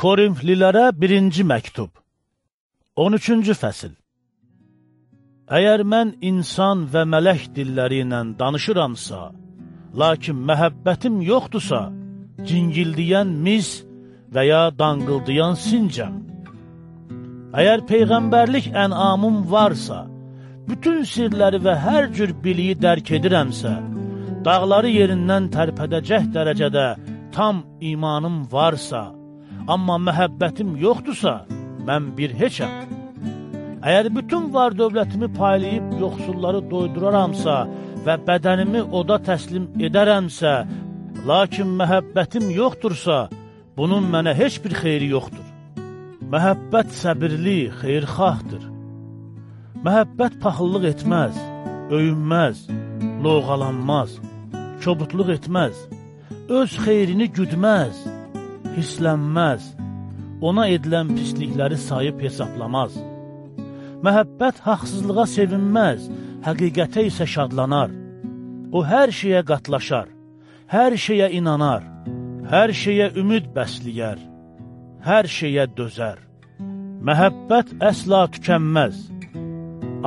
Korinflilərə birinci məktub 13-cü fəsil Əgər mən insan və mələk dilləri ilə danışıramsa, lakin məhəbbətim yoxdursa, cingildiyən mis və ya danqıldayan sincəm. Əgər peyğəmbərlik ənamım varsa, bütün sirləri və hər cür biliyi dərk edirəmsə, dağları yerindən tərpədəcək dərəcədə tam imanım varsa, amma məhəbbətim yoxdursa, mən bir heçəm. Əgər bütün var dövlətimi paylayıb yoxsulları doyduraramsa və bədənimi oda təslim edərəmsə, lakin məhəbbətim yoxdursa, bunun mənə heç bir xeyri yoxdur. Məhəbbət səbirli, xeyrxahdır. Məhəbbət paxıllıq etməz, öyünməz, loğalanmaz, kobudluq etməz, öz xeyrini güdməz, hislənməz, ona edilən pislikləri sayıb hesablamaz. Məhəbbət haqsızlığa sevinməz, həqiqətə isə şadlanar. O hər şeyə qatlaşar, hər şeyə inanar, hər şeyə ümid bəsləyər, hər şeyə dözər. Məhəbbət əsla tükənməz,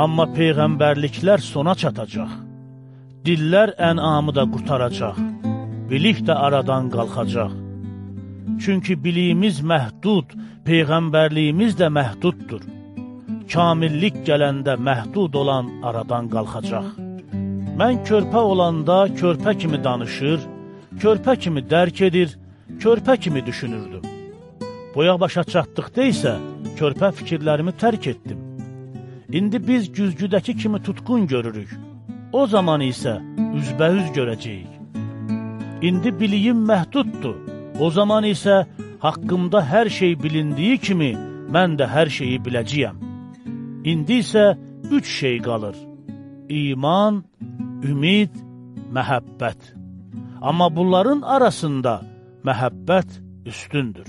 amma peyğəmbərliklər sona çatacaq. Dillər ənamı da qurtaracaq, bilik də aradan qalxacaq. Çünki biliyimiz məhdud, peyğəmbərliyimiz də məhduddur. Kamillik gələndə məhdud olan aradan qalxacaq. Mən körpə olanda körpə kimi danışır, körpə kimi dərk edir, körpə kimi düşünürdüm. Boya başa çatdıqda isə körpə fikirlərimi tərk etdim. İndi biz güzgüdəki kimi tutqun görürük. O zaman isə üzbəüz görəcəyik. İndi biliyim məhduddur. O zaman isə haqqımda hər şey bilindiyi kimi, mən də hər şeyi biləcəyəm. İndi isə üç şey qalır. İman, ümid, məhəbbət. Amma bunların arasında məhəbbət üstündür.